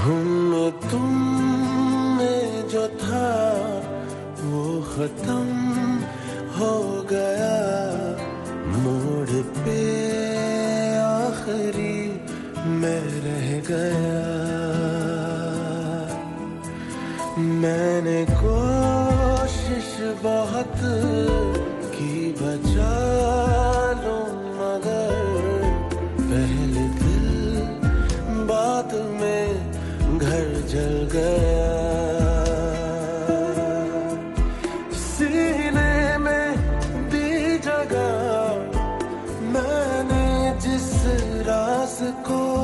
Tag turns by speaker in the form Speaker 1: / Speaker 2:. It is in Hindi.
Speaker 1: हम तुम में जो था, वो खत्म हो गया। मोड़ पे आखिरी मैं रह गया। मैंने कोशिश बहुत की, बचा लूँ मगर पहले दिल बाद में घर जल गया। सीने में दी जगह मैंने जिस रास को